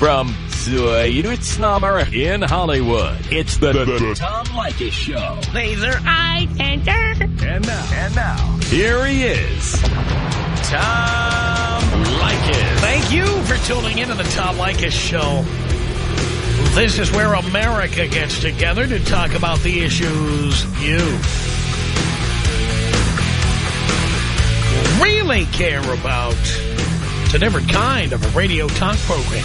From Sweet Summer in Hollywood, it's the, the, the Tom Leykis Show. Laser eye tender. And now, and now, here he is, Tom Leykis. Thank you for tuning into the Tom Leykis Show. This is where America gets together to talk about the issues you really care about. It's a different kind of a radio talk program.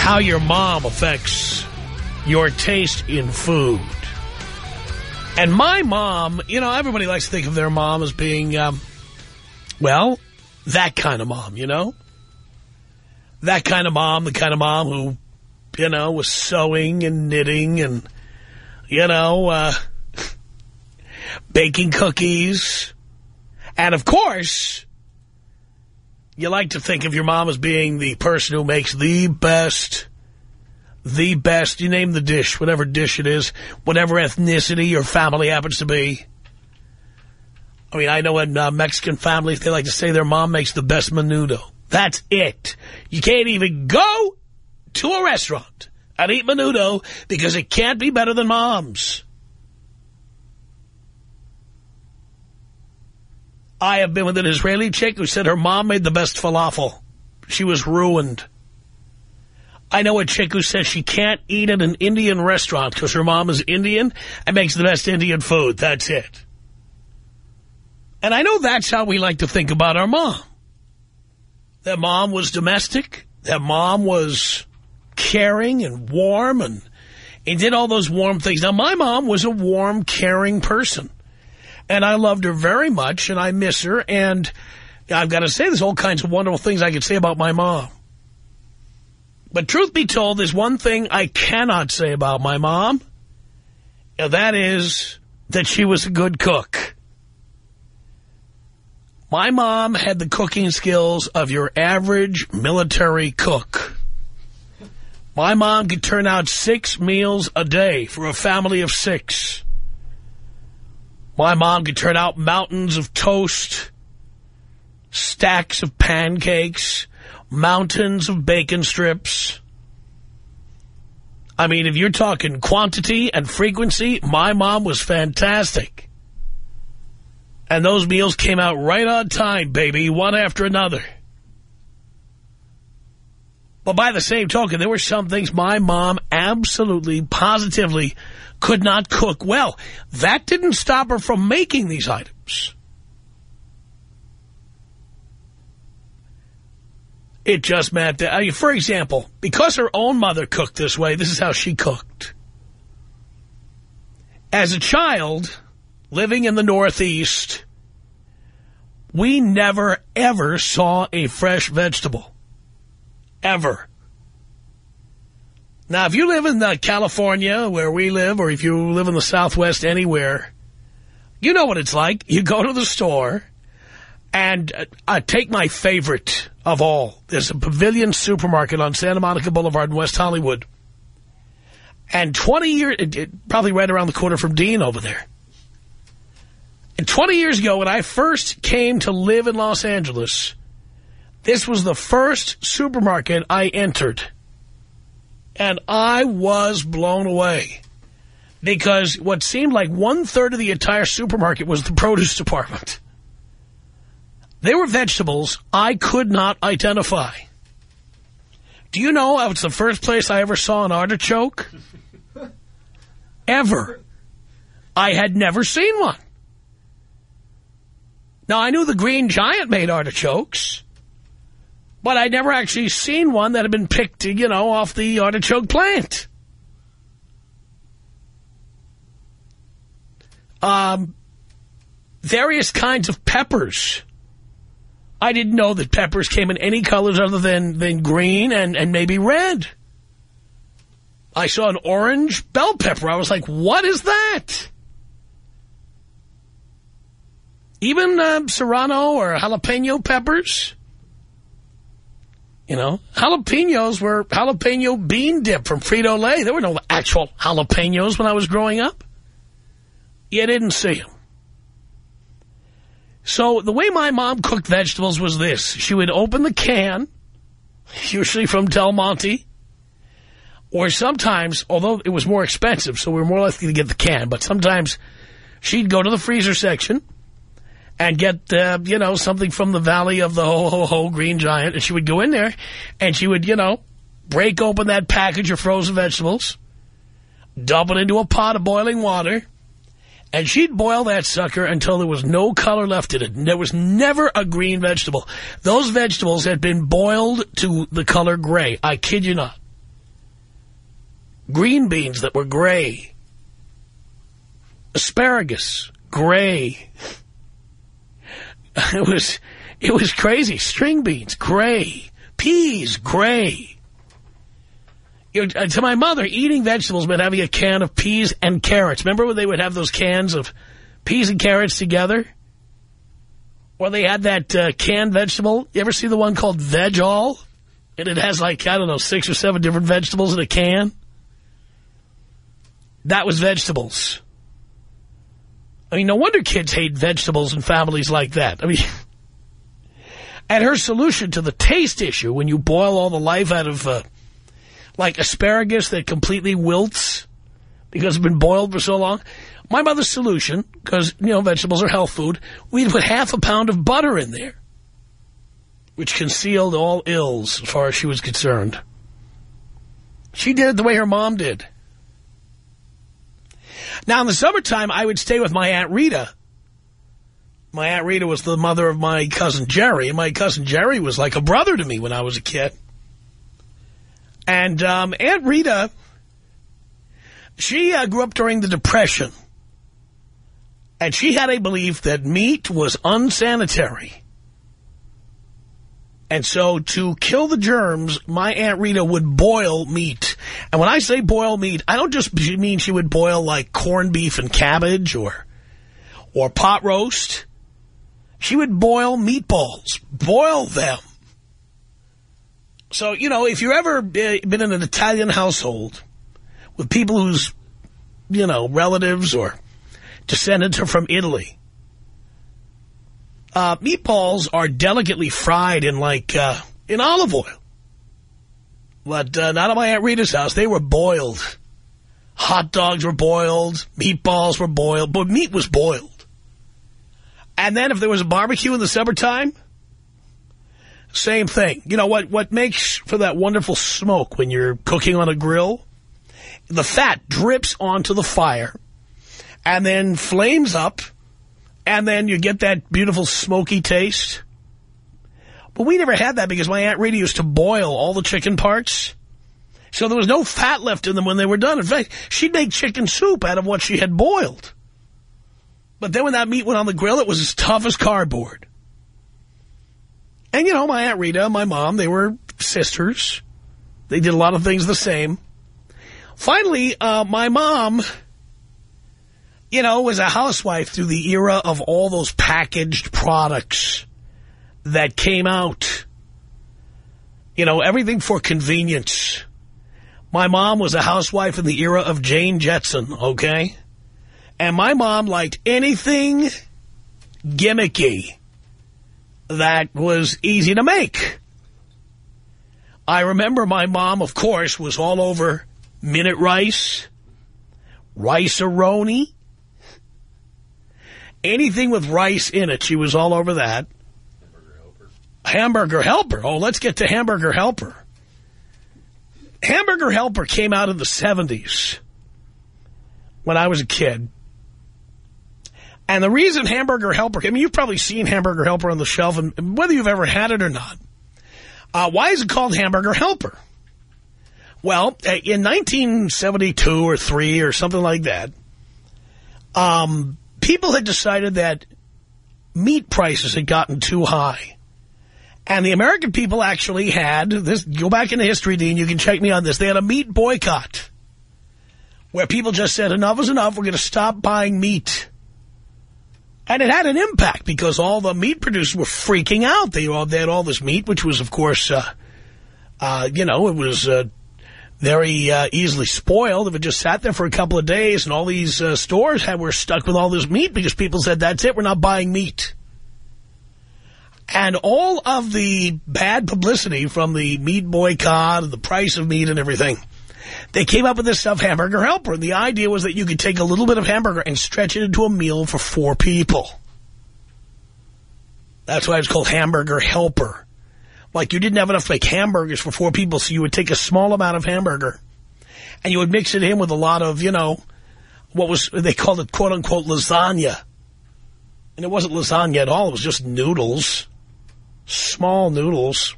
how your mom affects your taste in food. And my mom, you know, everybody likes to think of their mom as being, um, well, that kind of mom, you know? That kind of mom, the kind of mom who, you know, was sewing and knitting and, you know, uh, baking cookies. And, of course, you like to think of your mom as being the person who makes the best, the best, you name the dish, whatever dish it is, whatever ethnicity your family happens to be. I mean, I know in uh, Mexican families, they like to say their mom makes the best menudo. That's it. You can't even go to a restaurant and eat menudo because it can't be better than mom's. I have been with an Israeli chick who said her mom made the best falafel. She was ruined. I know a chick who says she can't eat at an Indian restaurant because her mom is Indian and makes the best Indian food. That's it. And I know that's how we like to think about our mom. That mom was domestic. That mom was caring and warm and, and did all those warm things. Now, my mom was a warm, caring person. And I loved her very much, and I miss her. And I've got to say, there's all kinds of wonderful things I could say about my mom. But truth be told, there's one thing I cannot say about my mom. And that is that she was a good cook. My mom had the cooking skills of your average military cook. My mom could turn out six meals a day for a family of six. My mom could turn out mountains of toast, stacks of pancakes, mountains of bacon strips. I mean, if you're talking quantity and frequency, my mom was fantastic. And those meals came out right on time, baby, one after another. But by the same token, there were some things my mom absolutely, positively could not cook well. That didn't stop her from making these items. It just meant that, uh, for example, because her own mother cooked this way, this is how she cooked. As a child living in the Northeast, we never, ever saw a fresh vegetable. Ever. Now, if you live in uh, California, where we live, or if you live in the Southwest anywhere, you know what it's like. You go to the store, and uh, I take my favorite of all. There's a Pavilion supermarket on Santa Monica Boulevard in West Hollywood. And 20 years, probably right around the corner from Dean over there. And 20 years ago, when I first came to live in Los Angeles, this was the first supermarket I entered. And I was blown away. Because what seemed like one-third of the entire supermarket was the produce department. They were vegetables I could not identify. Do you know it's the first place I ever saw an artichoke? Ever. I had never seen one. Now, I knew the Green Giant made artichokes, but I'd never actually seen one that had been picked, you know, off the artichoke plant. Um, various kinds of peppers. I didn't know that peppers came in any colors other than, than green and, and maybe red. I saw an orange bell pepper. I was like, what is that? Even uh, serrano or jalapeno peppers. You know, jalapenos were jalapeno bean dip from Frito-Lay. There were no actual jalapenos when I was growing up. You didn't see them. So the way my mom cooked vegetables was this. She would open the can, usually from Del Monte, or sometimes, although it was more expensive, so we were more likely to get the can, but sometimes she'd go to the freezer section and get, uh, you know, something from the Valley of the Ho-Ho-Ho Green Giant, and she would go in there, and she would, you know, break open that package of frozen vegetables, dump it into a pot of boiling water, and she'd boil that sucker until there was no color left in it. There was never a green vegetable. Those vegetables had been boiled to the color gray. I kid you not. Green beans that were gray. Asparagus, gray. It was, it was crazy. String beans, gray. Peas, gray. You know, to my mother, eating vegetables meant having a can of peas and carrots. Remember when they would have those cans of peas and carrots together? Or they had that uh, canned vegetable. You ever see the one called Veg-All? And it has like, I don't know, six or seven different vegetables in a can. That was vegetables. I mean, no wonder kids hate vegetables and families like that. I mean, and her solution to the taste issue, when you boil all the life out of... Uh, like asparagus that completely wilts because it's been boiled for so long. My mother's solution, because, you know, vegetables are health food, we'd put half a pound of butter in there, which concealed all ills as far as she was concerned. She did it the way her mom did. Now, in the summertime, I would stay with my Aunt Rita. My Aunt Rita was the mother of my cousin Jerry, and my cousin Jerry was like a brother to me when I was a kid. And um, Aunt Rita, she uh, grew up during the Depression. And she had a belief that meat was unsanitary. And so to kill the germs, my Aunt Rita would boil meat. And when I say boil meat, I don't just mean she would boil like corned beef and cabbage or, or pot roast. She would boil meatballs, boil them. So, you know, if you've ever been in an Italian household with people whose, you know, relatives or descendants are from Italy, uh, meatballs are delicately fried in, like, uh, in olive oil. But uh, not at my Aunt Rita's house. They were boiled. Hot dogs were boiled. Meatballs were boiled. But meat was boiled. And then if there was a barbecue in the summertime... Same thing. You know, what, what makes for that wonderful smoke when you're cooking on a grill? The fat drips onto the fire and then flames up and then you get that beautiful smoky taste. But we never had that because my Aunt Rita used to boil all the chicken parts. So there was no fat left in them when they were done. In fact, she'd make chicken soup out of what she had boiled. But then when that meat went on the grill, it was as tough as cardboard. And, you know, my Aunt Rita, and my mom, they were sisters. They did a lot of things the same. Finally, uh, my mom, you know, was a housewife through the era of all those packaged products that came out. You know, everything for convenience. My mom was a housewife in the era of Jane Jetson, okay? And my mom liked anything gimmicky that was easy to make. I remember my mom, of course, was all over minute rice, rice-a-roni, anything with rice in it. She was all over that. Hamburger helper. Oh, let's get to hamburger helper. Hamburger helper came out in the 70s when I was a kid. And the reason Hamburger Helper, I mean, you've probably seen Hamburger Helper on the shelf, and whether you've ever had it or not, uh, why is it called Hamburger Helper? Well, uh, in 1972 or 3 or something like that, um, people had decided that meat prices had gotten too high. And the American people actually had, this. go back into history, Dean, you can check me on this, they had a meat boycott where people just said, enough is enough, we're going to stop buying meat. And it had an impact because all the meat producers were freaking out. They, all, they had all this meat, which was, of course, uh, uh, you know, it was uh, very uh, easily spoiled if it just sat there for a couple of days and all these uh, stores had were stuck with all this meat because people said, that's it, we're not buying meat. And all of the bad publicity from the meat boycott and the price of meat and everything, they came up with this stuff, Hamburger Helper. And the idea was that you could take a little bit of hamburger and stretch it into a meal for four people. That's why it's called Hamburger Helper. Like you didn't have enough like hamburgers for four people, so you would take a small amount of hamburger and you would mix it in with a lot of, you know, what was, they called it quote-unquote lasagna. And it wasn't lasagna at all, it was just noodles, small noodles.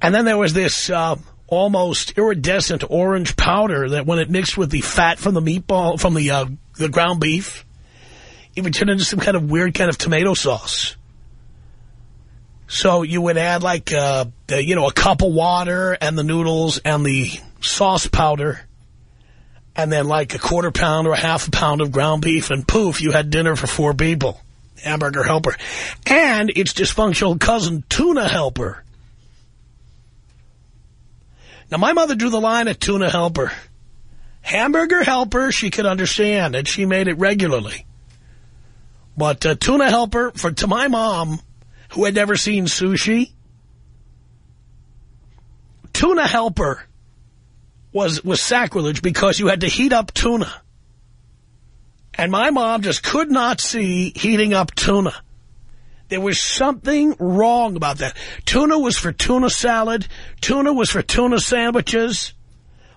And then there was this uh, almost iridescent orange powder that when it mixed with the fat from the meatball, from the, uh, the ground beef, it would turn into some kind of weird kind of tomato sauce. So you would add like, uh, you know, a cup of water and the noodles and the sauce powder and then like a quarter pound or a half a pound of ground beef and poof, you had dinner for four people. Hamburger helper. And its dysfunctional cousin, tuna helper. Now, my mother drew the line at tuna helper. Hamburger helper, she could understand, and she made it regularly. But uh, tuna helper, for to my mom, who had never seen sushi. Tuna helper was, was sacrilege because you had to heat up tuna. And my mom just could not see heating up tuna. There was something wrong about that. Tuna was for tuna salad. Tuna was for tuna sandwiches.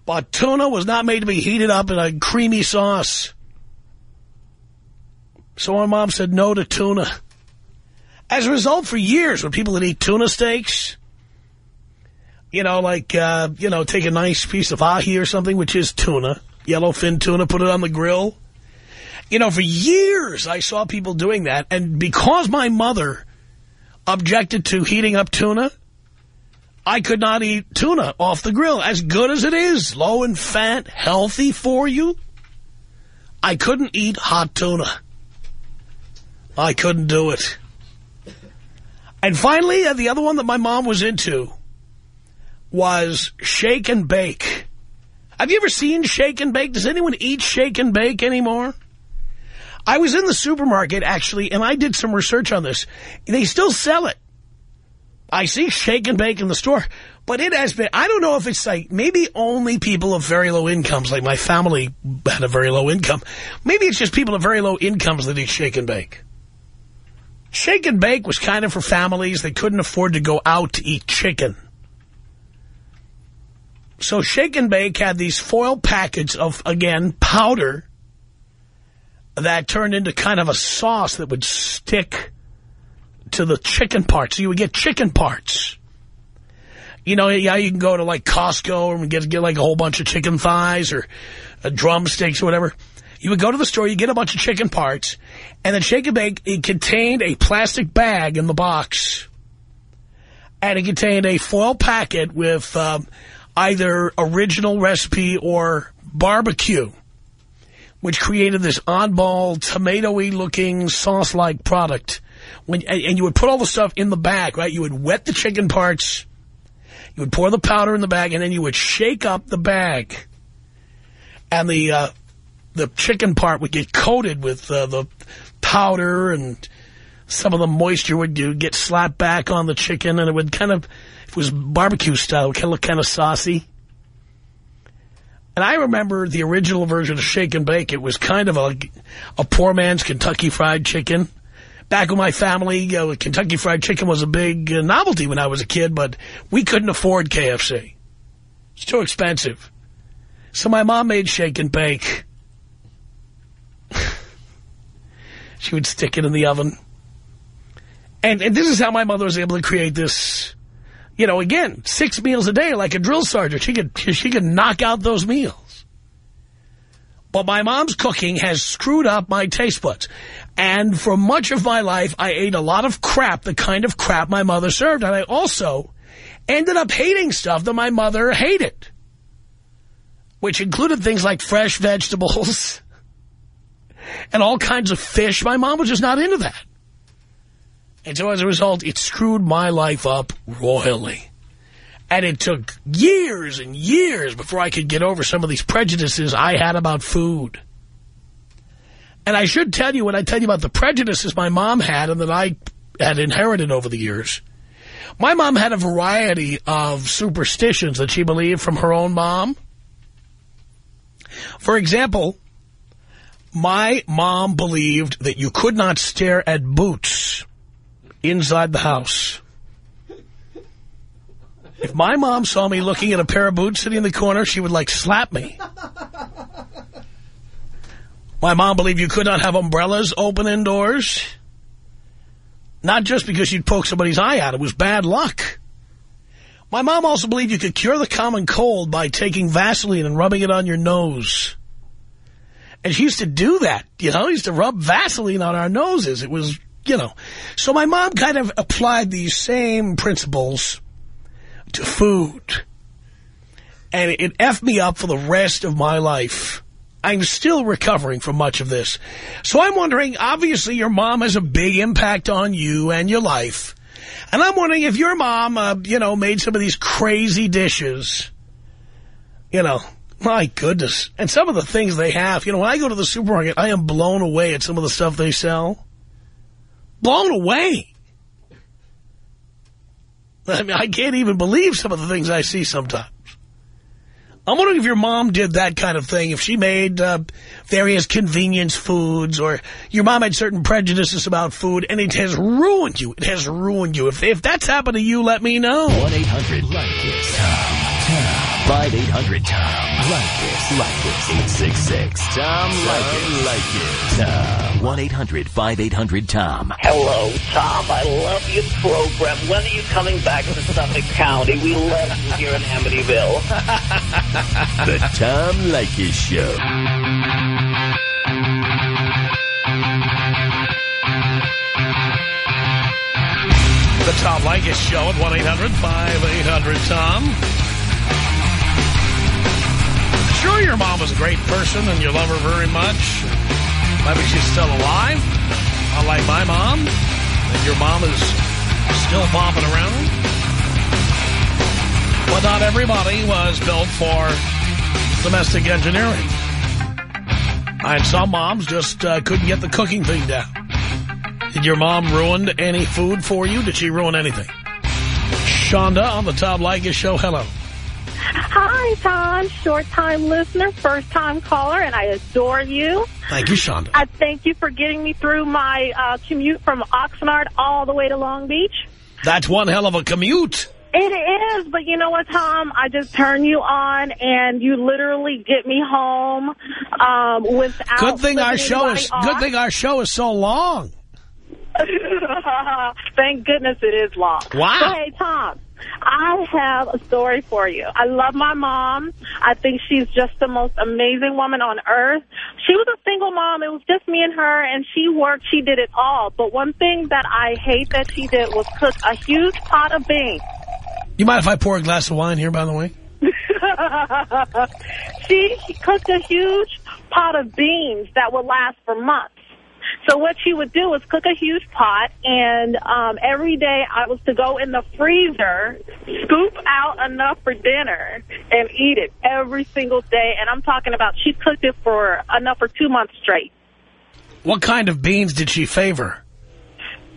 But tuna was not made to be heated up in a creamy sauce. So my mom said no to tuna. As a result, for years, when people would eat tuna steaks, you know, like, uh, you know, take a nice piece of ahi or something, which is tuna, yellowfin tuna, put it on the grill. You know, for years I saw people doing that, and because my mother objected to heating up tuna, I could not eat tuna off the grill, as good as it is, low in fat, healthy for you. I couldn't eat hot tuna. I couldn't do it. And finally, uh, the other one that my mom was into was shake and bake. Have you ever seen shake and bake? Does anyone eat shake and bake anymore? I was in the supermarket, actually, and I did some research on this. They still sell it. I see shake and bake in the store, but it has been, I don't know if it's like, maybe only people of very low incomes, like my family had a very low income. Maybe it's just people of very low incomes that eat shake and bake. Shake and bake was kind of for families that couldn't afford to go out to eat chicken. So shake and bake had these foil packets of, again, powder that turned into kind of a sauce that would stick to the chicken parts. So you would get chicken parts. You know, yeah, you can go to like Costco and get, get like a whole bunch of chicken thighs or uh, drumsticks or whatever. You would go to the store, you get a bunch of chicken parts, and then Shake and Bake, it contained a plastic bag in the box. And it contained a foil packet with um, either original recipe or barbecue, which created this oddball, tomatoey looking sauce-like product. When And you would put all the stuff in the bag, right? You would wet the chicken parts, you would pour the powder in the bag, and then you would shake up the bag. And the uh, the chicken part would get coated with uh, the powder and some of the moisture would get slapped back on the chicken and it would kind of, it was barbecue style, it kind of look kind of saucy. And I remember the original version of Shake and Bake. It was kind of a, a poor man's Kentucky Fried Chicken. Back with my family, uh, Kentucky Fried Chicken was a big uh, novelty when I was a kid, but we couldn't afford KFC. It's too expensive. So my mom made Shake and Bake. She would stick it in the oven. And, and this is how my mother was able to create this, you know, again, six meals a day like a drill sergeant. She could, she could knock out those meals. But my mom's cooking has screwed up my taste buds. And for much of my life, I ate a lot of crap, the kind of crap my mother served. And I also ended up hating stuff that my mother hated. which included things like fresh vegetables and all kinds of fish. My mom was just not into that. And so as a result, it screwed my life up royally. And it took years and years before I could get over some of these prejudices I had about food. And I should tell you, when I tell you about the prejudices my mom had and that I had inherited over the years, my mom had a variety of superstitions that she believed from her own mom. For example, my mom believed that you could not stare at boots inside the house. If my mom saw me looking at a pair of boots sitting in the corner, she would, like, slap me. My mom believed you could not have umbrellas open indoors. Not just because you'd poke somebody's eye out. It was bad luck. My mom also believed you could cure the common cold by taking Vaseline and rubbing it on your nose. And she used to do that, you know, used to rub Vaseline on our noses. It was, you know. So my mom kind of applied these same principles to food. And it, it effed me up for the rest of my life. I'm still recovering from much of this. So I'm wondering, obviously your mom has a big impact on you and your life. And I'm wondering if your mom, uh, you know, made some of these crazy dishes, you know, my goodness. And some of the things they have, you know, when I go to the supermarket, I am blown away at some of the stuff they sell. Blown away. I mean, I can't even believe some of the things I see sometimes. I'm wondering if your mom did that kind of thing, if she made uh, various convenience foods, or your mom had certain prejudices about food, and it has ruined you. It has ruined you. If, if that's happened to you, let me know. 1-800-LIKE-IT. Tom. 5-800-TOM. Like this. Like this. 866. Tom Leykis. Like it. Tom. 1-800-5800-TOM. Hello, Tom. I love your program. When are you coming back to Suffolk County? We love you here in Amityville. The Tom Leykis Show. The Tom Leykis Show at 1-800-5800-TOM. Sure, your mom was a great person and you love her very much. Maybe she's still alive, unlike my mom. And your mom is still bopping around. But not everybody was built for domestic engineering. And some moms just uh, couldn't get the cooking thing down. Did your mom ruin any food for you? Did she ruin anything? Shonda on the Tom Leykis show. Hello. Hi, Tom. Short-time listener, first-time caller, and I adore you. Thank you, Shonda. I thank you for getting me through my uh, commute from Oxnard all the way to Long Beach. That's one hell of a commute. It is, but you know what, Tom? I just turn you on, and you literally get me home um, without. Good thing our show is off. good thing our show is so long. Thank goodness it is long. Wow. So, hey, Tom, I have a story for you. I love my mom. I think she's just the most amazing woman on earth. She was a single mom. It was just me and her, and she worked. She did it all. But one thing that I hate that she did was cook a huge pot of beans. You mind if I pour a glass of wine here, by the way? she, she cooked a huge pot of beans that would last for months. So what she would do was cook a huge pot, and um, every day I was to go in the freezer, scoop out enough for dinner, and eat it every single day. And I'm talking about she cooked it for enough for two months straight. What kind of beans did she favor?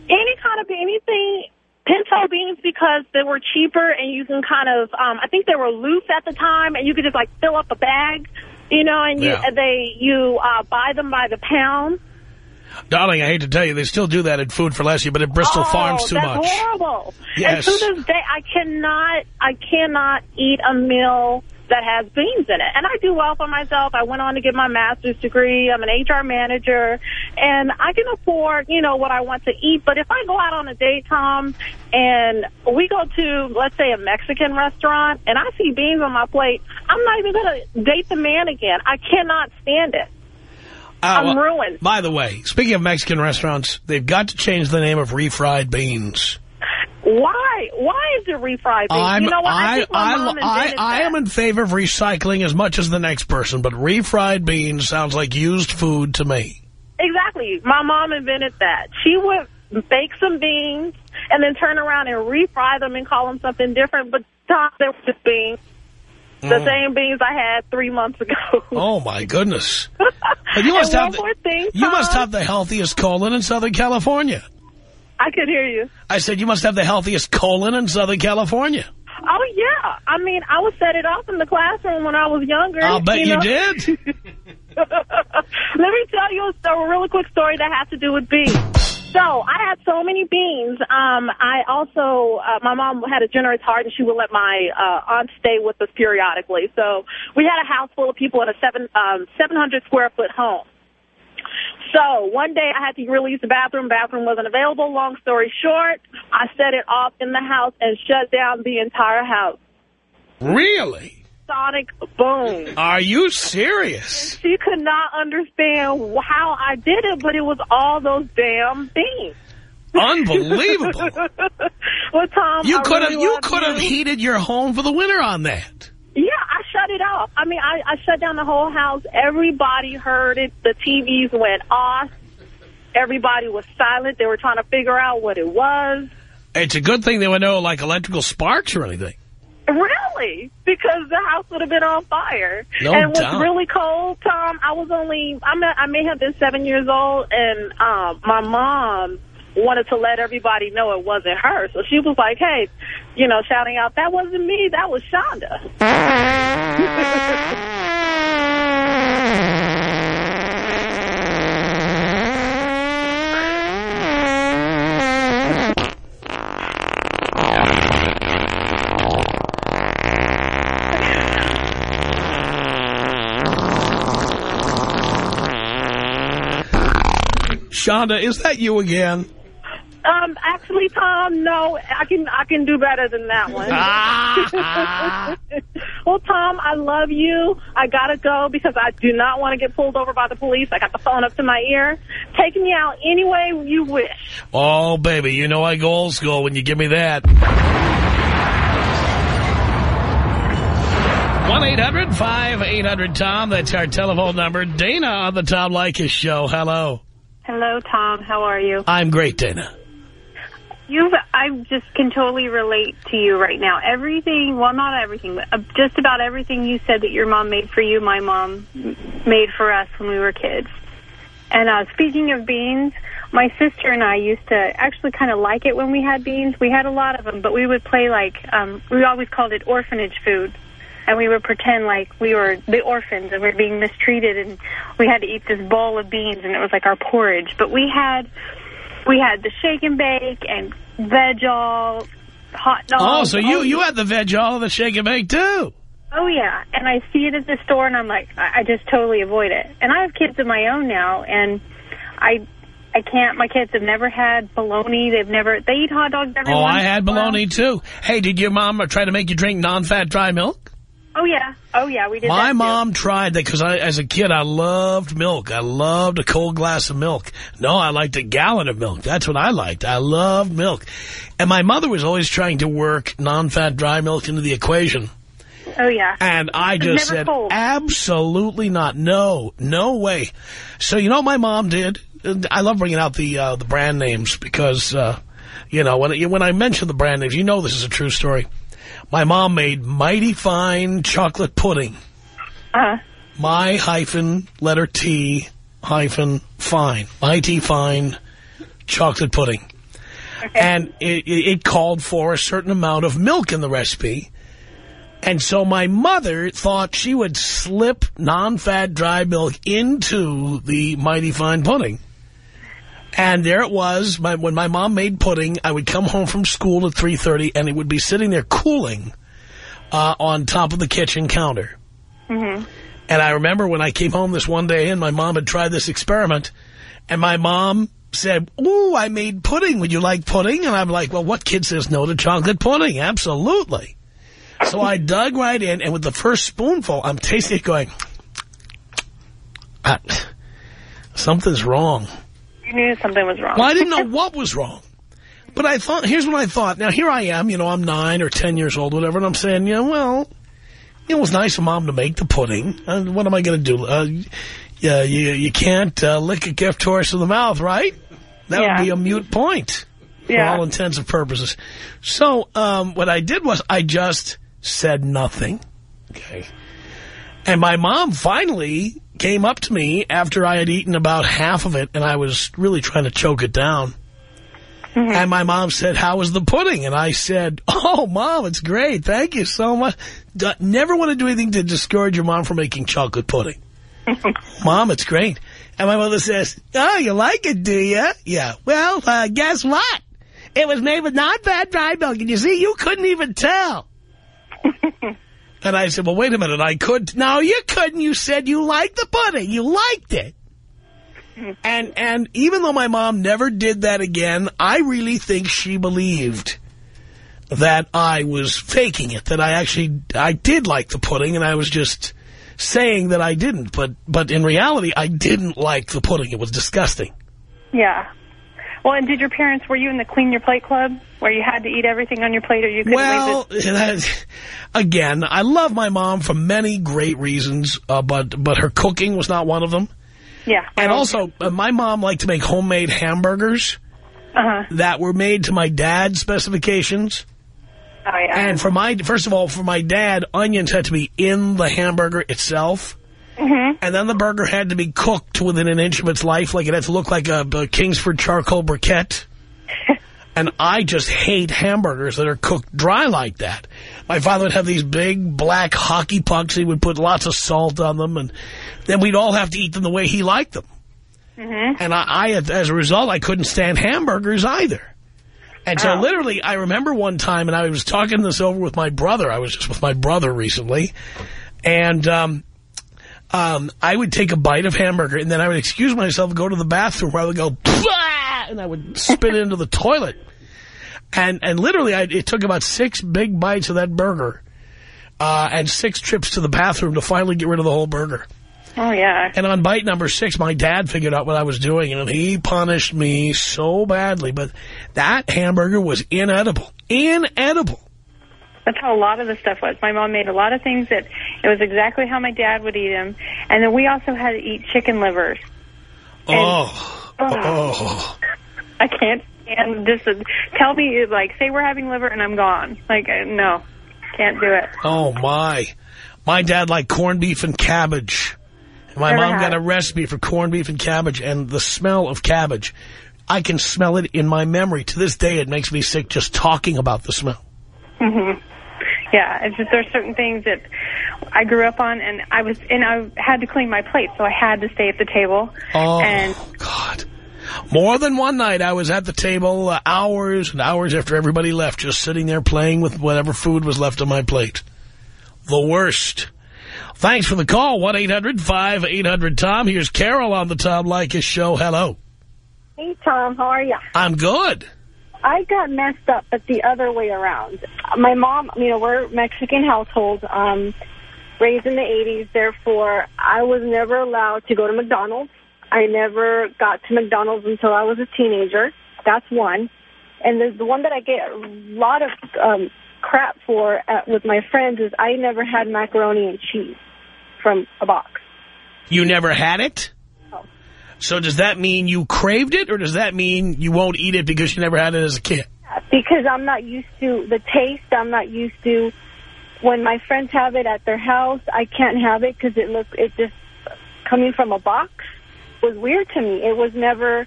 Any kind of anything, pinto beans because they were cheaper, and you can kind of, um, I think they were loose at the time, and you could just like fill up a bag, you know, and you Yeah. they you uh, buy them by the pound. Darling, I hate to tell you, they still do that in Food 4 Less, You, but at Bristol oh, Farms too that's much. horrible. Yes. And to this day, I cannot, I cannot eat a meal that has beans in it. And I do well for myself. I went on to get my master's degree. I'm an HR manager. And I can afford, you know, what I want to eat. But if I go out on a date, Tom, and we go to, let's say, a Mexican restaurant, and I see beans on my plate, I'm not even going to date the man again. I cannot stand it. Uh, I'm ruined. By the way, speaking of Mexican restaurants, they've got to change the name of refried beans. Why? Why is it refried beans? I'm, you know what? I, I, I, I, I am in favor of recycling as much as the next person, but refried beans sounds like used food to me. Exactly. My mom invented that. She would bake some beans and then turn around and refry them and call them something different. But Tom, they were just beans. The Mm. same beans I had three months ago. Oh, my goodness. You must have more thing, You must have the healthiest colon in Southern California. I could hear you. I said you must have the healthiest colon in Southern California. Oh, yeah. I mean, I would set it off in the classroom when I was younger. I'll bet you, know? did. Let me tell you a, a really quick story that has to do with beans. So I had so many beans. Um, I also, uh, my mom had a generous heart, and she would let my uh, aunt stay with us periodically. So we had a house full of people in a seven um, 700 square foot home. So one day I had to really use the bathroom. Bathroom wasn't available. Long story short, I set it off in the house and shut down the entire house. Really? Sonic boom. Are you serious? She could not understand how I did it, but it was all those damn things. Unbelievable. well, Tom, You could have really you could have heated your home for the winter on that. Yeah, I shut it off. I mean, I, I shut down the whole house. Everybody heard it. The TVs went off. Everybody was silent. They were trying to figure out what it was. It's a good thing there were no like electrical sparks or anything. Really? Because the house would have been on fire. No and it was doubt. really cold, Tom. I was only, I may, I may have been seven years old, and um, my mom wanted to let everybody know it wasn't her. So she was like, hey, you know, shouting out, that wasn't me, that was Shonda. Shonda, is that you again? Um, actually, Tom, no, I can I can do better than that one. Ah. well, Tom, I love you. I gotta go because I do not want to get pulled over by the police. I got the phone up to my ear. Take me out any way you wish. oh, baby, you know I go old school when you give me that. 1-800-5800-TOM. That's our telephone number. Dana on the Tom Leykis show. Hello. Hello, Tom. How are you? I'm great, Dana. You've, I just can totally relate to you right now. Everything, well, not everything, but uh, just about everything you said that your mom made for you, my mom made for us when we were kids. And uh, speaking of beans, my sister and I used to actually kind of like it when we had beans. We had a lot of them, but we would play like, um, we always called it orphanage food. And we would pretend like we were the orphans and we were being mistreated and we had to eat this bowl of beans and it was like our porridge. But we had we had the shake and bake and veg all hot dogs. Oh, so you, oh, you had the veg all the shake and bake, too. Oh, yeah. And I see it at the store, and I'm like, I, I just totally avoid it. And I have kids of my own now, and I I can't. My kids have never had bologna. They've never, they eat hot dogs every Oh, I had bologna, too. Hey, did your mom try to make you drink non-fat dry milk? Oh, yeah. Oh, yeah, we did that, My mom tried that because as a kid, I loved milk. I loved a cold glass of milk. No, I liked a gallon of milk. That's what I liked. I loved milk. And my mother was always trying to work non-fat dry milk into the equation. Oh, yeah. And I just said, cold. absolutely not. No, no way. So you know what my mom did? I love bringing out the uh, the brand names because, uh, you know, when, when I mention the brand names, you know this is a true story. My mom made My-T-Fine chocolate pudding. Uh, My hyphen letter T hyphen fine. My-T-Fine chocolate pudding. And it, it it called for a certain amount of milk in the recipe. And so my mother thought she would slip non-fat dry milk into the My-T-Fine pudding. And there it was. My, when my mom made pudding, I would come home from school at 3.30 and it would be sitting there cooling uh, on top of the kitchen counter. mhm. And I remember when I came home this one day and my mom had tried this experiment and my mom said, ooh, I made pudding. Would you like pudding? And I'm like, well, what kid says no to chocolate pudding? Absolutely. So I dug right in and with the first spoonful, I'm tasting it going, ah, something's wrong. You knew something was wrong. Well, I didn't know what was wrong. but I thought, here's what I thought. Now, here I am, you know, I'm nine or ten years old, whatever, and I'm saying, yeah, well, it was nice of Mom to make the pudding. Uh, what am I going to do? Uh, yeah, you, you can't uh, lick a gift horse in the mouth, right? That Yeah. would be a mute point for Yeah. all intents and purposes. So um, what I did was I just said nothing. Okay. And my mom finally came up to me after I had eaten about half of it, and I was really trying to choke it down. And my mom said, how was the pudding? And I said, oh, Mom, it's great. Thank you so much. D- never want to do anything to discourage your mom from making chocolate pudding. Mom, it's great. And my mother says, oh, you like it, do you? Yeah. Well, uh, guess what? It was made with not bad dry milk. And you see, you couldn't even tell. and I said, well, wait a minute. I could. No, you couldn't. You said you liked the pudding. You liked it. And and even though my mom never did that again, I really think she believed that I was faking it, that I actually, I did like the pudding, and I was just saying that I didn't. But, but in reality, I didn't like the pudding. It was disgusting. Yeah. Well, and did your parents, were you in the clean your plate club where you had to eat everything on your plate or you couldn't Well, leave it? that- again, I love my mom for many great reasons, uh, but but her cooking was not one of them. Yeah. And also, uh, my mom liked to make homemade hamburgers Uh-huh. that were made to my dad's specifications. Oh, yeah. And for my, first of all, for my dad, onions had to be in the hamburger itself. Mhm. And then the burger had to be cooked within an inch of its life. Like it had to look like a, a Kingsford charcoal briquette. and I just hate hamburgers that are cooked dry like that. My father would have these big black hockey pucks. He would put lots of salt on them. And then we'd all have to eat them the way he liked them. And I, I, as a result, I couldn't stand hamburgers either. And so Oh. literally, I remember one time, and I was talking this over with my brother. I was just with my brother recently. And um, um, I would take a bite of hamburger, and then I would excuse myself and go to the bathroom where I would go, and I would spit into the toilet. And and literally, I, it took about six big bites of that burger uh, and six trips to the bathroom to finally get rid of the whole burger. Oh, yeah. And on bite number six, my dad figured out what I was doing, and he punished me so badly. But that hamburger was inedible. Inedible. That's how a lot of the stuff was. My mom made a lot of things that it was exactly how my dad would eat them. And then we also had to eat chicken livers. Oh. Oh. I can't stand this. Tell me, like, say we're having liver and I'm gone. Like, uh, no, can't do it. Oh, my. My dad liked corned beef and cabbage. My Never mom had got a recipe for corned beef and cabbage, and the smell of cabbage, I can smell it in my memory. To this day, it makes me sick just talking about the smell. Yeah, it's just there's certain things that I grew up on, and I was and I had to clean my plate, so I had to stay at the table. Oh, And God. More than one night, I was at the table uh, hours and hours after everybody left, just sitting there playing with whatever food was left on my plate. The worst. Thanks for the call, 1-800-5800-TOM. Here's Carol on the Tom Leykis show. Hello. Hey, Tom, how are you? I'm good. I got messed up, but the other way around. My mom, you know, we're Mexican household, um, raised in the 80s. Therefore, I was never allowed to go to McDonald's. I never got to McDonald's until I was a teenager. That's one. And the, the one that I get a lot of um, crap for at, with my friends is I never had macaroni and cheese from a box. You never had it? So does that mean you craved it, or does that mean you won't eat it because you never had it as a kid? because I'm not used to the taste. I'm not used to when my friends have it at their house. I can't have it because it look it just coming from a box was weird to me. It was never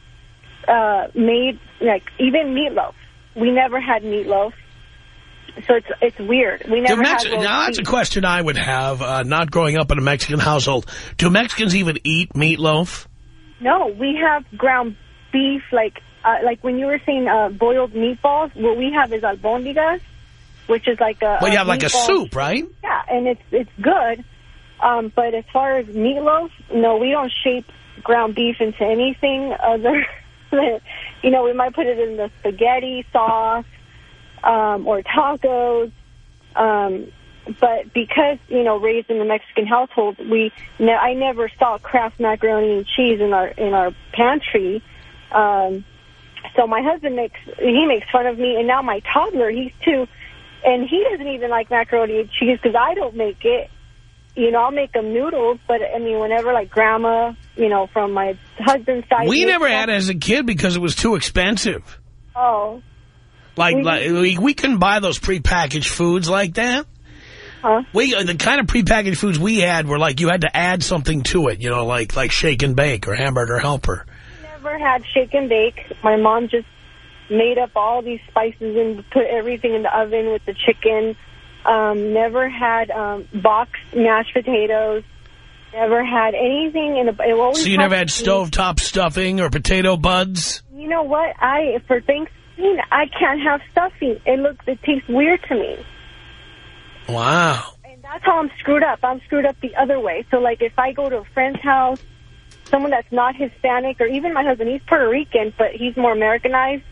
uh, made like even meatloaf. We never had meatloaf, so it's it's weird. We never had now, that's a question I would have, uh, not growing up in a Mexican household. Do Mexicans even eat meatloaf? No, we have ground beef, like uh, like when you were saying uh, boiled meatballs. What we have is albondigas, which is like a. Well, you have like a soup, right? Yeah, and it's it's good. Um, but as far as meatloaf, no, we don't shape ground beef into anything other than, you know, we might put it in the spaghetti sauce um, or tacos. Um, but because, you know, raised in the Mexican household, we ne I never saw Kraft macaroni and cheese in our in our pantry. Um, So my husband makes, he makes fun of me, and now my toddler, he's two, and he doesn't even like macaroni and cheese because I don't make it. You know, I'll make them noodles, but, I mean, whenever, like, grandma, you know, from my husband's side... We never had it as a kid because it was too expensive. Oh, Like, We- like we, we couldn't buy those prepackaged foods like that. Huh? We the kind of prepackaged foods we had were like you had to add something to it, you know, like like shake and bake or hamburger helper. Never had shake and bake. My mom just made up all these spices and put everything in the oven with the chicken. Um, never had um, boxed mashed potatoes. Never had anything in a. So you never had stovetop stuffing or potato buds? You know what? I for Thanksgiving I can't have stuffing. It looks it tastes weird to me. Wow. And that's how I'm screwed up. I'm screwed up the other way. So, like, if I go to a friend's house, someone that's not Hispanic, or even my husband, he's Puerto Rican, but he's more Americanized.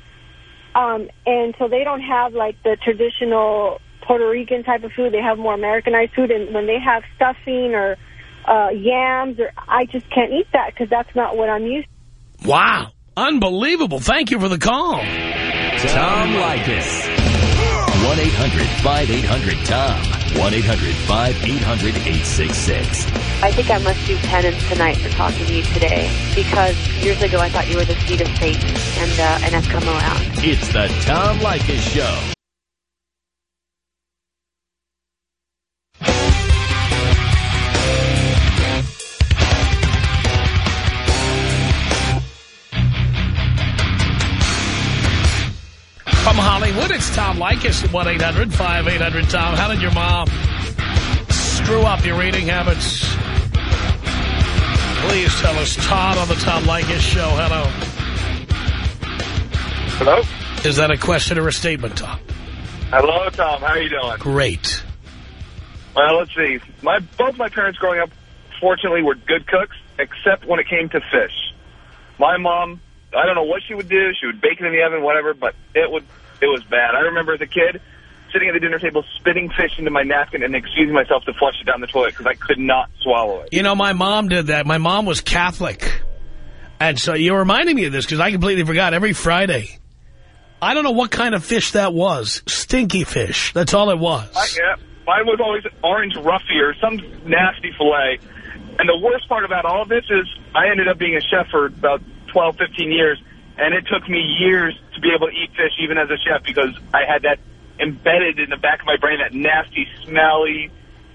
Um, and so they don't have, like, the traditional Puerto Rican type of food. They have more Americanized food. And when they have stuffing or uh, yams, or I just can't eat that because that's not what I'm used to. Wow. Unbelievable. Thank you for the call. Tom Leykis. 1-800-5800-TOM. 1-800-5800-866. I think I must do penance tonight for talking to you today because years ago I thought you were the seed of Satan, and uh, and I've come around. It's the Tom Leykis Show. From Hollywood, it's Tom Leykis at 1-800-5800-TOM. How did your mom screw up your eating habits? Please tell us. Todd on the Tom Leykis Show. Hello. Hello? Is that a question or a statement, Tom? Hello, Tom. How are you doing? Great. Well, let's see. My Both my parents growing up, fortunately, were good cooks, except when it came to fish. My mom, I don't know what she would do. She would bake it in the oven, whatever, but it would it was bad. I remember as a kid sitting at the dinner table, spitting fish into my napkin and excusing myself to flush it down the toilet because I could not swallow it. You know, my mom did that. My mom was Catholic. And so you're reminding me of this because I completely forgot. Every Friday, I don't know what kind of fish that was. Stinky fish. That's all it was. I, yeah, mine was always orange roughy or some nasty fillet. And the worst part about all of this is I ended up being a chef for about 12, 15 years, and it took me years to be able to eat fish even as a chef because I had that embedded in the back of my brain, that nasty, smelly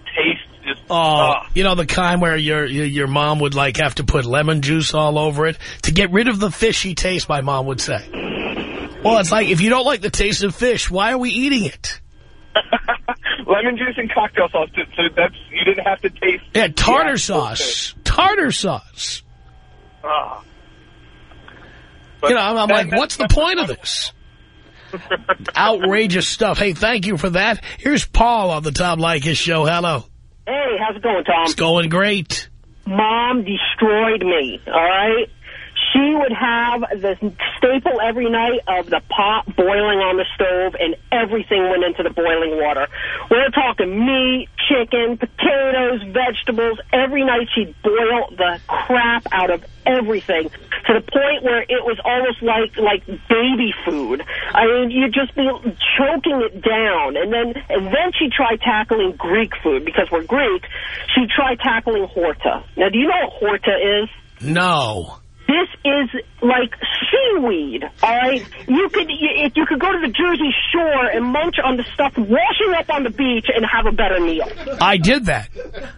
taste. Just, Oh, ugh. you know, the kind where your, your your mom would, like, have to put lemon juice all over it to get rid of the fishy taste, my mom would say. Well, it's like, if you don't like the taste of fish, why are we eating it? Lemon juice and cocktail sauce, so that's you didn't have to taste. Yeah, tartar sauce. Tartar sauce. fish. Ugh. But You know, I'm, I'm that- like, that- what's the point of this? Outrageous stuff. Hey, thank you for that. Here's Paul on the Tom Leykis show. Hello. Hey, how's it going, Tom? It's going great. Mom destroyed me, all right? She would have the staple every night of the pot boiling on the stove, and everything went into the boiling water. We're talking meat, chicken, potatoes, vegetables. Every night she'd boil the crap out of everything to the point where it was almost like like baby food. I mean, you'd just be choking it down, and then and then she tried tackling Greek food because we're Greek. She tried tackling horta. Now, do you know what horta is? No. This is like seaweed, all right? You could you, you could go to the Jersey Shore and munch on the stuff washing up on the beach and have a better meal. I did that.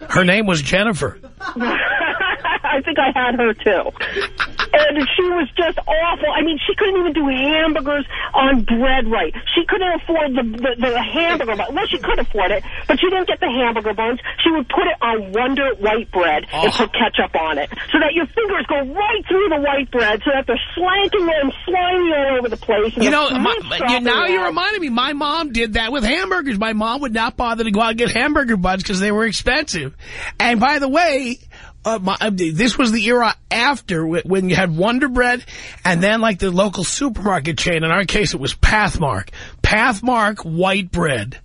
Her name was Jennifer. I think I had her too. And she was just awful. I mean, she couldn't even do hamburgers on bread right. She couldn't afford the, the, the hamburger bun. Well, she could afford it, but she didn't get the hamburger buns. She would put it on Wonder white bread and Oh. put ketchup on it so that your fingers go right through the white bread so that they're slanting and slimy all over the place. and You know, my, you, now you're reminding me, my mom did that with hamburgers. My mom would not bother to go out and get hamburger buns because they were expensive. And by the way, uh, my, uh, this was the era after when you had Wonder Bread and then like the local supermarket chain. In our case, it was Pathmark. Pathmark white bread.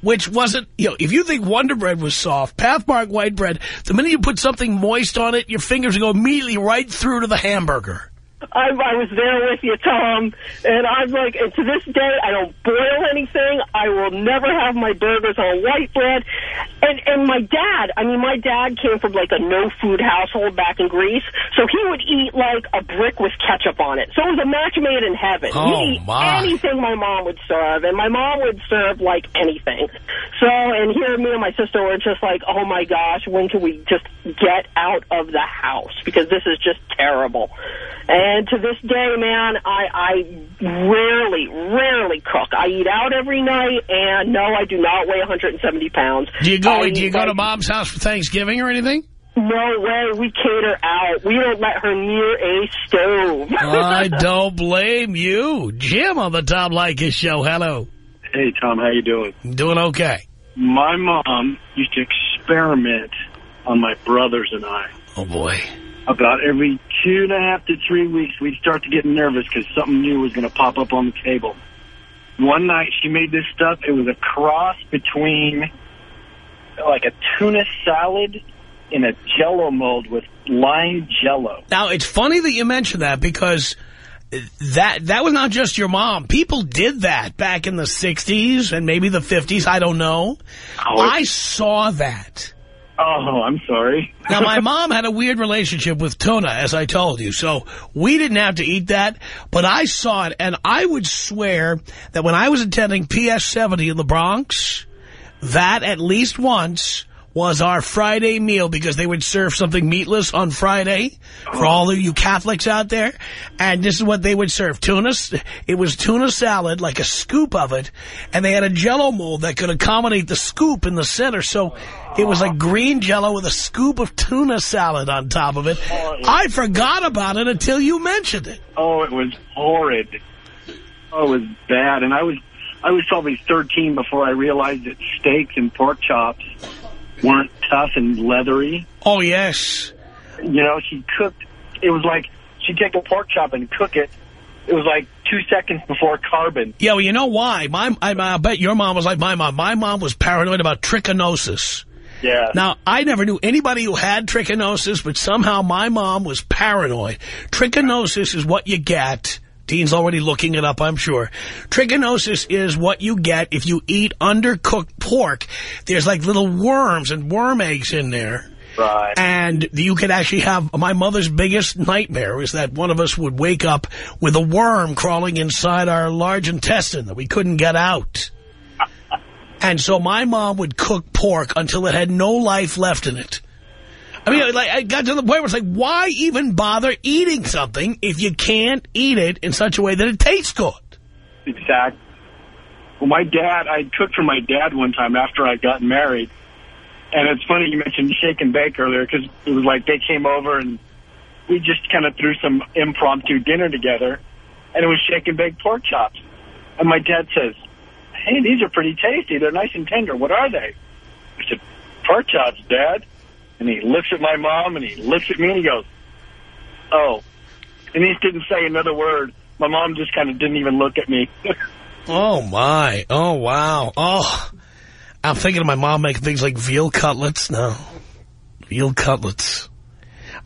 Which wasn't, you know, if you think Wonder Bread was soft, Pathmark white bread, the minute you put something moist on it, your fingers go immediately right through to the hamburger. I, I was there with you, Tom. And I'm like, and to this day, I don't boil anything. I will never have my burgers on white bread. And and my dad, I mean, my dad came from like a no-food household back in Greece, so he would eat like a brick with ketchup on it. So it was a match made in heaven. Oh, He'd eat my. anything my mom would serve, and my mom would serve like anything. So, and here me and my sister were just like, oh my gosh, when can we just get out of the house? Because this is just terrible. And to this day, man, I, I rarely, rarely cook. I eat out every night, and no, I do not weigh 170 pounds. Do you go? I do you eat go to mom's house for Thanksgiving or anything? No way. We cater out. We don't let her near a stove. I don't blame you, Jim, on the Tom Leykis show. Hello, Hey, Tom, how you doing? doing okay? My mom used to experiment on my brothers and I. Oh boy. About every two and a half to three weeks, we'd start to get nervous because something new was going to pop up on the table. One night, she made this stuff. It was a cross between like a tuna salad in a jello mold with lime jello. Now, it's funny that you mention that because that that was not just your mom. People did that back in the 60s and maybe the 50s. I don't know. Oh, I saw that. Oh, I'm sorry. Now, my mom had a weird relationship with tuna, as I told you, so we didn't have to eat that, but I saw it, and I would swear that when I was attending PS70 in the Bronx, that at least once was our Friday meal because they would serve something meatless on Friday for all of you Catholics out there. And this is what they would serve. Tuna, it was tuna salad, like a scoop of it. And they had a jello mold that could accommodate the scoop in the center. So it was like green jello with a scoop of tuna salad on top of it. I forgot about it until you mentioned it. Oh, it was horrid. Oh, it was bad. And I was, I was probably 13 before I realized that steaks and pork chops weren't tough and leathery. Oh, yes. You know, she cooked, it was like, she'd take a pork chop and cook it. It was like two seconds before carbon. Yeah, well, you know why? My, I, I bet your mom was like my mom. My mom was paranoid about trichinosis. Yeah. Now, I never knew anybody who had trichinosis, but somehow my mom was paranoid. Trichinosis is what you get. Dean's already looking it up, I'm sure. Trichinosis is what you get if you eat undercooked pork. There's like little worms and worm eggs in there. Right. And you could actually have, my mother's biggest nightmare was that one of us would wake up with a worm crawling inside our large intestine that we couldn't get out. And so my mom would cook pork until it had no life left in it. I mean, like, I got to the point where it's like, why even bother eating something if you can't eat it in such a way that it tastes good? Exact. Well, my dad, I cooked for my dad one time after I got married. And it's funny you mentioned shake and bake earlier because it was like they came over and we just kind of threw some impromptu dinner together. And it was shake and bake pork chops. And my dad says, hey, these are pretty tasty. They're nice and tender. What are they? I said, pork chops, Dad. And he looks at my mom and he looks at me and he goes, oh. And he didn't say another word. My mom just kind of didn't even look at me. Oh, my. Oh, wow. Oh, I'm thinking of my mom making things like veal cutlets. No, veal cutlets.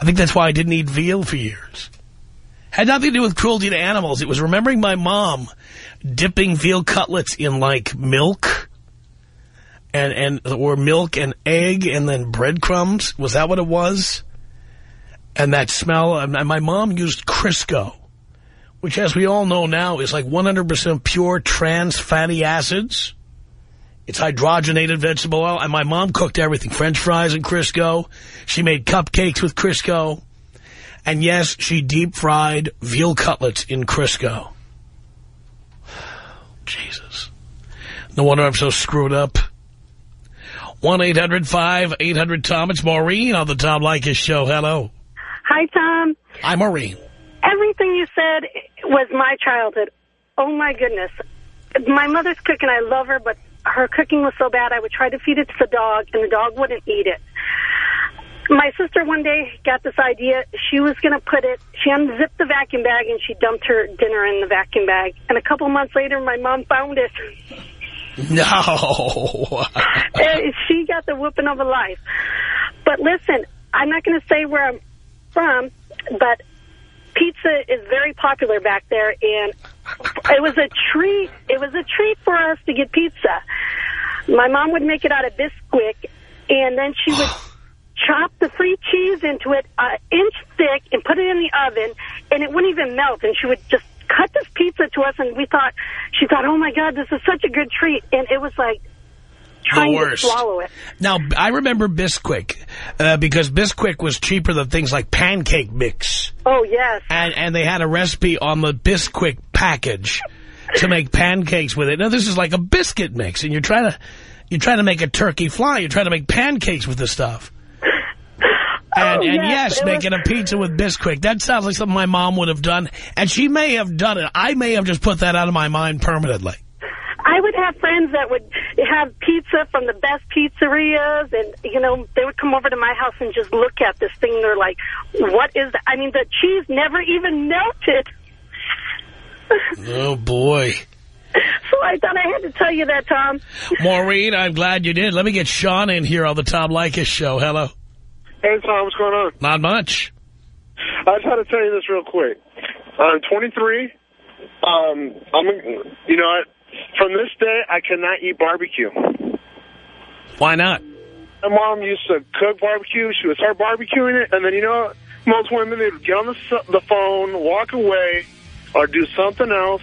I think that's why I didn't eat veal for years. Had nothing to do with cruelty to animals. It was remembering my mom dipping veal cutlets in, like, milk and, and or milk and egg and then breadcrumbs. Was that what it was? And that smell. And my mom used Crisco, which, as we all know now, is like 100% pure trans fatty acids. It's hydrogenated vegetable oil. And my mom cooked everything. French fries and Crisco. She made cupcakes with Crisco. And yes, she deep fried veal cutlets in Crisco. Jesus. No wonder I'm so screwed up. 1-800-5800-TOM. It's Maureen on the Tom Leykis Show. Hello. Hi, Tom. Hi, Maureen. Everything you said was my childhood. Oh, my goodness. My mother's cooking. I love her, but her cooking was so bad I would try to feed it to the dog, and the dog wouldn't eat it. My sister one day got this idea. She was going to put it, she unzipped the vacuum bag, and she dumped her dinner in the vacuum bag. And a couple months later, my mom found it. No. She got the whooping of a life. But listen, I'm not going to say where I'm from, but pizza is very popular back there, and it was a treat. It was a treat for us to get pizza. My mom would make it out of Bisquick, and then she would chop the free cheese into it an inch thick and put it in the oven, and it wouldn't even melt. And she would just cut this pizza to us, and we thought, she thought, oh, my God, this is such a good treat. And it was like trying to worst. swallow it. Now, I remember Bisquick uh, because Bisquick was cheaper than things like pancake mix. Oh, yes. And, and they had a recipe on the Bisquick package to make pancakes with it. Now, this is like a biscuit mix, and you're trying to you're trying to make a turkey fly. You're trying to make pancakes with this stuff. And, Oh, and yes, yes, making a pizza with Bisquick. That sounds like something my mom would have done. And she may have done it. I may have just put that out of my mind permanently. I would have friends that would have pizza from the best pizzerias, and, you know, they would come over to my house and just look at this thing. They're like, what is that? I mean, the cheese never even melted. Oh, boy. So I thought I had to tell you that, Tom. Maureen, I'm glad you did. Let me get Sean in here on the Tom Leykis show. Hello. Hey, Tom, what's going on? Not much. I just had to tell you this real quick. I'm 23. Um, I'm, you know, from this day, I cannot eat barbecue. Why not? My mom used to cook barbecue. She would start barbecuing it, and then, you know, most women, they would get on the, the phone, walk away, or do something else.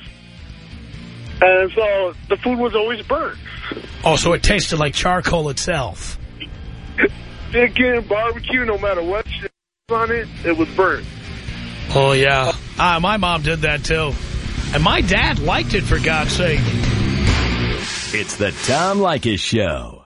And so the food was always burnt. Oh, so it tasted like charcoal itself. Chicken, barbecue, no matter what shit on it, it was burnt. Oh, yeah. Ah, my mom did that, too. And my dad liked it, for God's sake. It's the Tom Leykis Show.